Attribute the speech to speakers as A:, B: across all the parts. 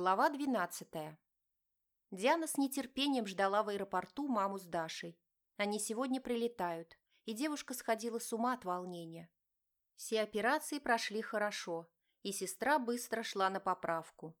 A: Глава 12. Диана с нетерпением ждала в аэропорту маму с Дашей. Они сегодня прилетают, и девушка сходила с ума от волнения. Все операции прошли хорошо, и сестра быстро шла на поправку.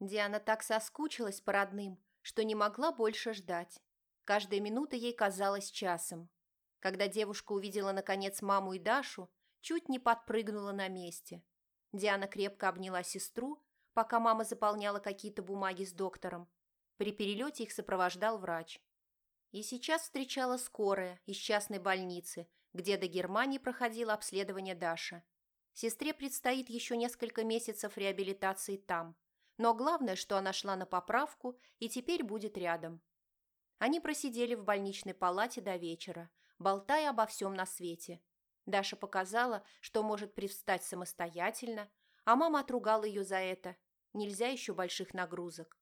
A: Диана так соскучилась по родным, что не могла больше ждать. Каждая минута ей казалась часом. Когда девушка увидела, наконец, маму и Дашу, чуть не подпрыгнула на месте. Диана крепко обняла сестру, пока мама заполняла какие-то бумаги с доктором. При перелете их сопровождал врач. И сейчас встречала скорая из частной больницы, где до Германии проходило обследование Даша. Сестре предстоит еще несколько месяцев реабилитации там. Но главное, что она шла на поправку и теперь будет рядом. Они просидели в больничной палате до вечера, болтая обо всем на свете. Даша показала, что может привстать самостоятельно, а мама отругала ее за это. Нельзя еще больших нагрузок.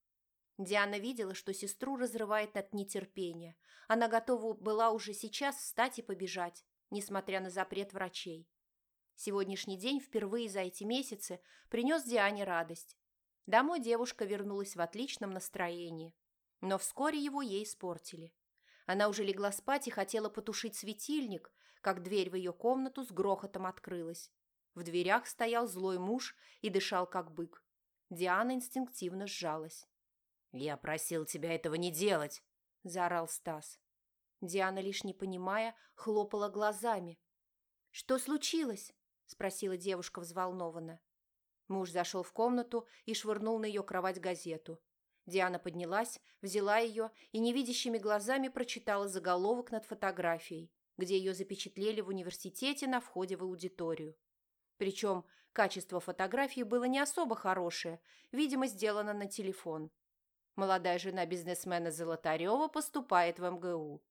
A: Диана видела, что сестру разрывает от нетерпения. Она готова была уже сейчас встать и побежать, несмотря на запрет врачей. Сегодняшний день впервые за эти месяцы принес Диане радость. Домой девушка вернулась в отличном настроении. Но вскоре его ей испортили. Она уже легла спать и хотела потушить светильник, как дверь в ее комнату с грохотом открылась. В дверях стоял злой муж и дышал, как бык. Диана инстинктивно сжалась.
B: «Я просил тебя этого не делать!» – заорал Стас.
A: Диана, лишь не понимая, хлопала глазами. «Что случилось?» – спросила девушка взволнованно. Муж зашел в комнату и швырнул на ее кровать газету. Диана поднялась, взяла ее и невидящими глазами прочитала заголовок над фотографией, где ее запечатлели в университете на входе в аудиторию. Причем качество фотографии было не особо хорошее, видимо, сделано на телефон. Молодая жена бизнесмена Золотарева поступает в МГУ.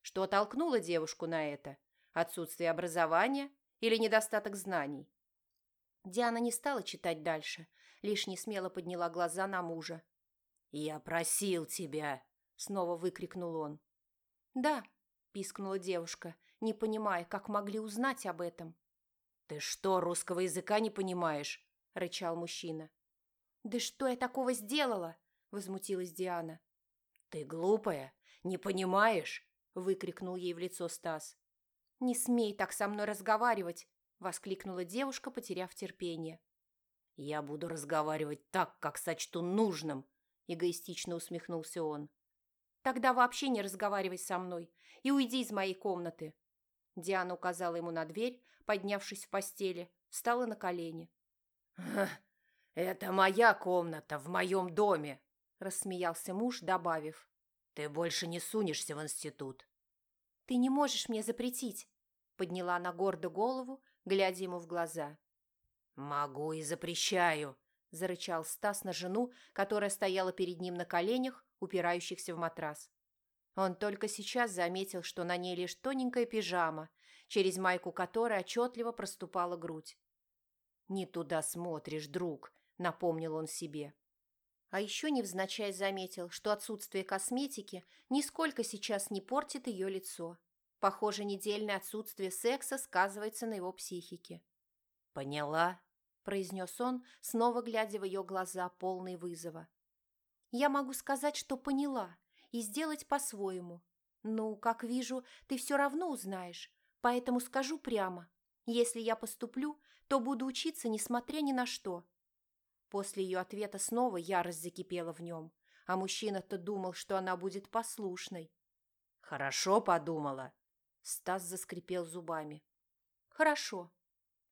A: Что толкнуло девушку на это? Отсутствие образования или недостаток знаний? Диана не стала читать дальше, лишь не смело подняла глаза на мужа.
B: «Я просил тебя!» — снова выкрикнул он.
A: «Да», — пискнула девушка, не понимая, как могли узнать об этом.
B: «Ты что, русского языка не понимаешь?» – рычал мужчина.
A: «Да что я такого сделала?» – возмутилась Диана.
B: «Ты глупая, не понимаешь?» – выкрикнул ей в лицо Стас.
A: «Не смей так со мной разговаривать!» – воскликнула девушка, потеряв терпение.
B: «Я буду разговаривать так, как сочту нужным!» – эгоистично усмехнулся он.
A: «Тогда вообще не разговаривай со мной и уйди из моей комнаты!» Диана указала ему на дверь, поднявшись в постели, встала на колени.
B: «Это моя комната в моем доме», – рассмеялся муж, добавив. «Ты больше не сунешься в институт».
A: «Ты не можешь мне запретить», – подняла она гордо голову, глядя ему в глаза.
B: «Могу и запрещаю», – зарычал Стас на жену, которая стояла перед ним на коленях, упирающихся в матрас. Он только сейчас заметил, что на ней лишь тоненькая пижама, через майку которой отчетливо проступала грудь. «Не туда смотришь, друг», — напомнил он себе. А еще невзначай заметил, что отсутствие косметики нисколько сейчас не портит ее лицо. Похоже, недельное отсутствие секса сказывается на его психике. «Поняла», — произнес он, снова глядя в ее глаза, полные вызова.
A: «Я могу сказать, что поняла», и сделать по-своему. Ну, как вижу, ты все равно узнаешь, поэтому скажу прямо. Если я поступлю, то буду учиться, несмотря ни на что». После ее ответа снова ярость закипела в нем, а мужчина-то думал, что она будет послушной.
B: «Хорошо подумала». Стас заскрипел зубами.
A: «Хорошо».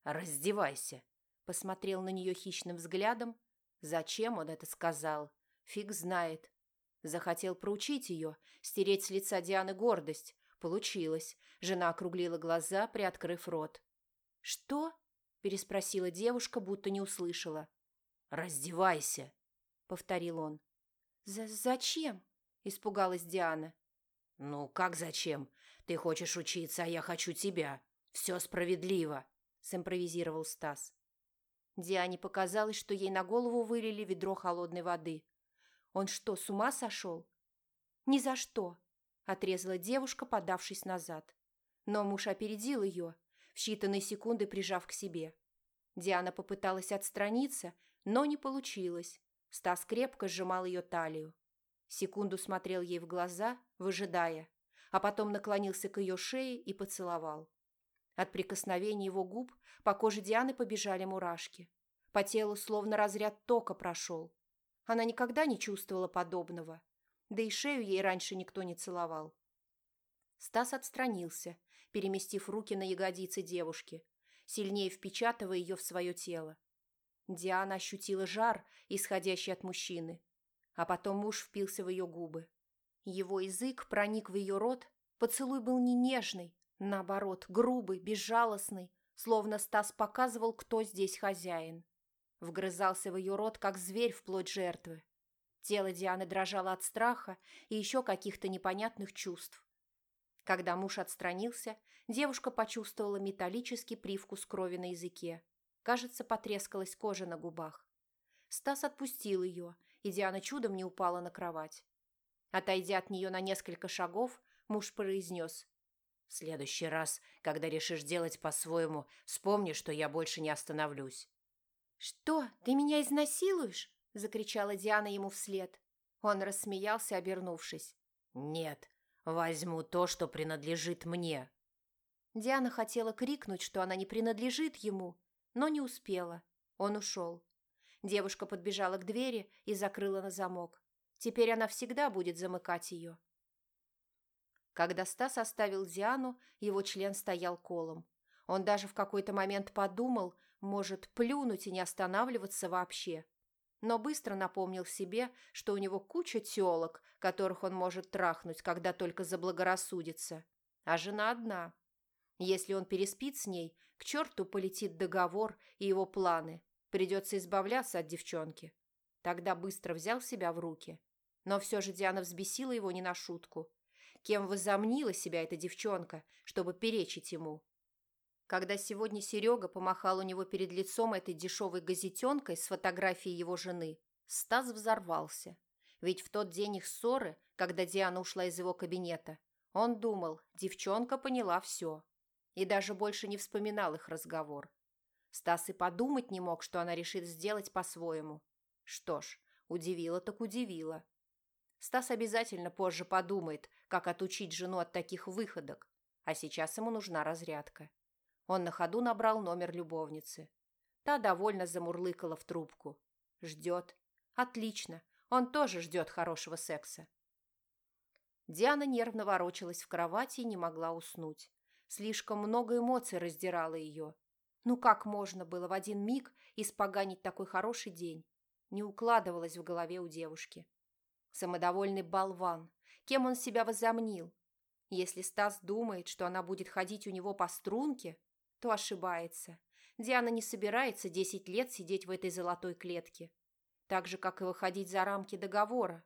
B: «Раздевайся», — посмотрел на нее хищным взглядом. Зачем он это сказал? Фиг знает. Захотел проучить ее, стереть с лица Дианы гордость. Получилось. Жена округлила глаза, приоткрыв рот.
A: «Что?» – переспросила девушка, будто не услышала.
B: «Раздевайся», – повторил он.
A: «За «Зачем?» – испугалась Диана.
B: «Ну, как зачем? Ты хочешь учиться, а я хочу тебя. Все справедливо», – симпровизировал Стас.
A: Диане показалось, что ей на голову вылили ведро холодной воды. Он что, с ума сошел? Ни за что, отрезала девушка, подавшись назад. Но муж опередил ее, в считанные секунды прижав к себе. Диана попыталась отстраниться, но не получилось. Стас крепко сжимал ее талию. Секунду смотрел ей в глаза, выжидая, а потом наклонился к ее шее и поцеловал. От прикосновения его губ по коже Дианы побежали мурашки. По телу словно разряд тока прошел. Она никогда не чувствовала подобного. Да и шею ей раньше никто не целовал. Стас отстранился, переместив руки на ягодицы девушки, сильнее впечатывая ее в свое тело. Диана ощутила жар, исходящий от мужчины, а потом муж впился в ее губы. Его язык проник в ее рот, поцелуй был не нежный, наоборот, грубый, безжалостный, словно Стас показывал, кто здесь хозяин. Вгрызался в ее рот, как зверь в плоть жертвы. Тело Дианы дрожало от страха и еще каких-то непонятных чувств. Когда муж отстранился, девушка почувствовала металлический привкус крови на языке. Кажется, потрескалась кожа на губах. Стас отпустил ее, и Диана чудом не упала на кровать. Отойдя от нее на несколько шагов, муж произнес. «В следующий раз, когда решишь делать по-своему, вспомни, что я больше не остановлюсь». «Что, ты меня изнасилуешь?» – закричала Диана ему вслед. Он рассмеялся, обернувшись.
B: «Нет, возьму то, что принадлежит мне».
A: Диана хотела крикнуть, что она не принадлежит ему, но не успела. Он ушел. Девушка подбежала к двери и закрыла на замок. Теперь она всегда будет замыкать ее. Когда Стас оставил Диану, его член стоял колом. Он даже в какой-то момент подумал, может, плюнуть и не останавливаться вообще. Но быстро напомнил себе, что у него куча телок, которых он может трахнуть, когда только заблагорассудится. А жена одна. Если он переспит с ней, к черту полетит договор и его планы. Придется избавляться от девчонки. Тогда быстро взял себя в руки. Но все же Диана взбесила его не на шутку. Кем возомнила себя эта девчонка, чтобы перечить ему? Когда сегодня Серега помахал у него перед лицом этой дешевой газетенкой с фотографией его жены, Стас взорвался. Ведь в тот день их ссоры, когда Диана ушла из его кабинета, он думал, девчонка поняла все и даже больше не вспоминал их разговор. Стас и подумать не мог, что она решит сделать по-своему. Что ж, удивила так удивила. Стас обязательно позже подумает, как отучить жену от таких выходок, а сейчас ему нужна разрядка. Он на ходу набрал номер любовницы. Та довольно замурлыкала в трубку. Ждет. Отлично. Он тоже ждет хорошего секса. Диана нервно ворочалась в кровати и не могла уснуть. Слишком много эмоций раздирало ее. Ну как можно было в один миг испоганить такой хороший день? Не укладывалось в голове у девушки. Самодовольный болван. Кем он себя возомнил? Если Стас думает, что она будет ходить у него по струнке, то ошибается. Диана не собирается десять лет сидеть в этой золотой клетке. Так же, как и выходить за рамки договора.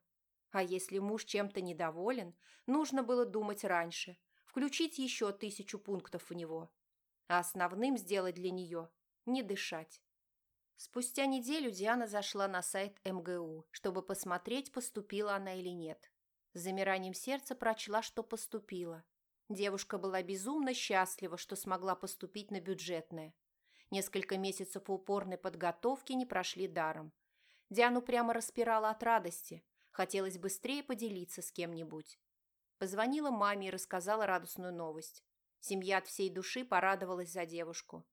A: А если муж чем-то недоволен, нужно было думать раньше, включить еще тысячу пунктов в него. А основным сделать для нее – не дышать. Спустя неделю Диана зашла на сайт МГУ, чтобы посмотреть, поступила она или нет. С замиранием сердца прочла, что поступила. Девушка была безумно счастлива, что смогла поступить на бюджетное. Несколько месяцев упорной подготовки не прошли даром. Диану прямо распирала от радости. Хотелось быстрее поделиться с кем-нибудь. Позвонила маме и рассказала радостную новость. Семья от всей души порадовалась за девушку.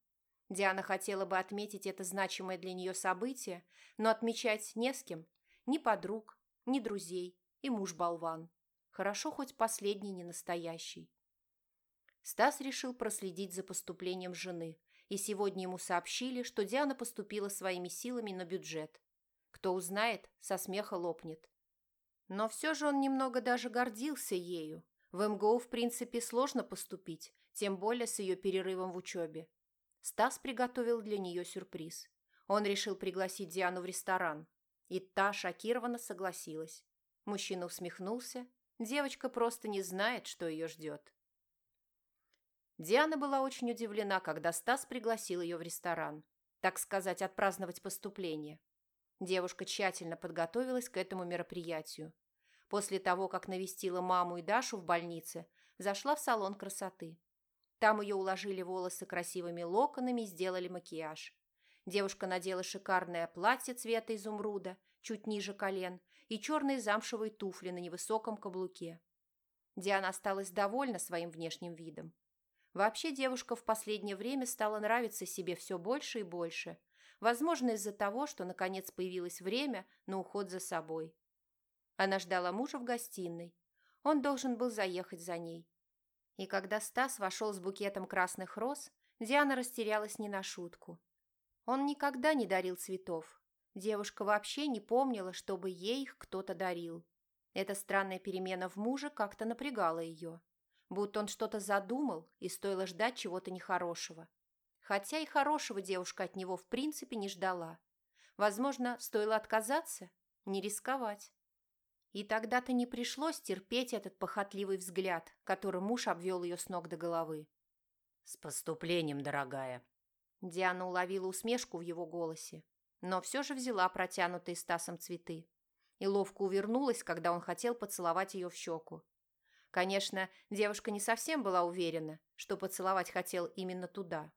A: Диана хотела бы отметить это значимое для нее событие, но отмечать не с кем. Ни подруг, ни друзей и муж-болван. Хорошо, хоть последний не настоящий. Стас решил проследить за поступлением жены, и сегодня ему сообщили, что Диана поступила своими силами на бюджет. Кто узнает, со смеха лопнет. Но все же он немного даже гордился ею. В МГУ, в принципе, сложно поступить, тем более с ее перерывом в учебе. Стас приготовил для нее сюрприз. Он решил пригласить Диану в ресторан. И та шокированно согласилась. Мужчина усмехнулся. Девочка просто не знает, что ее ждет. Диана была очень удивлена, когда Стас пригласил ее в ресторан. Так сказать, отпраздновать поступление. Девушка тщательно подготовилась к этому мероприятию. После того, как навестила маму и Дашу в больнице, зашла в салон красоты. Там ее уложили волосы красивыми локонами и сделали макияж. Девушка надела шикарное платье цвета изумруда, чуть ниже колен, и черные замшевые туфли на невысоком каблуке. Диана осталась довольна своим внешним видом. Вообще девушка в последнее время стала нравиться себе все больше и больше, возможно, из-за того, что наконец появилось время на уход за собой. Она ждала мужа в гостиной. Он должен был заехать за ней. И когда Стас вошел с букетом красных роз, Диана растерялась не на шутку. Он никогда не дарил цветов. Девушка вообще не помнила, чтобы ей их кто-то дарил. Эта странная перемена в муже как-то напрягала ее. Будто он что-то задумал, и стоило ждать чего-то нехорошего. Хотя и хорошего девушка от него в принципе не ждала. Возможно, стоило отказаться, не рисковать. И тогда-то не пришлось терпеть этот похотливый взгляд, которым муж обвел ее с ног до головы.
B: «С поступлением, дорогая!»
A: Диана уловила усмешку в его голосе, но все же взяла протянутые Стасом цветы и ловко увернулась, когда он хотел поцеловать ее в щеку. Конечно, девушка не совсем была уверена, что поцеловать хотел именно туда.